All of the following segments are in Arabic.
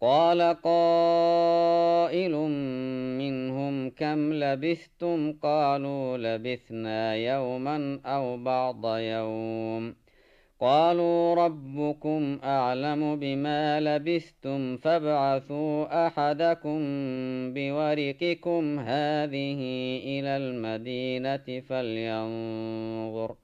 قال قائل منهم كم لبثتم؟ قالوا لبثنا يوما أو بعض يوم. قالوا ربكم أعلم بما لبثتم فابعثوا أحدكم بورقكم هذه إلى المدينة فلينظر.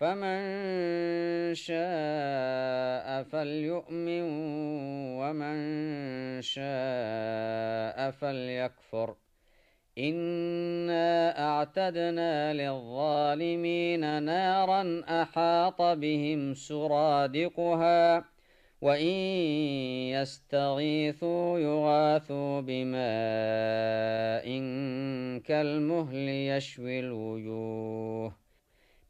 فمن شاء فليؤمن ومن شاء فليكفر. إنا أعتدنا للظالمين نارا أحاط بهم سرادقها وإن يستغيثوا يغاثوا بماء كالمهل يشوي الوجوه.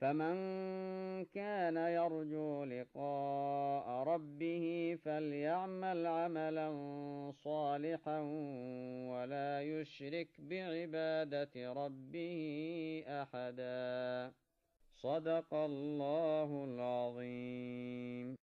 فمن كان يرجو لقاء ربه فليعمل عملا صالحا ولا يشرك بعبادة ربه أحدا. صدق الله العظيم.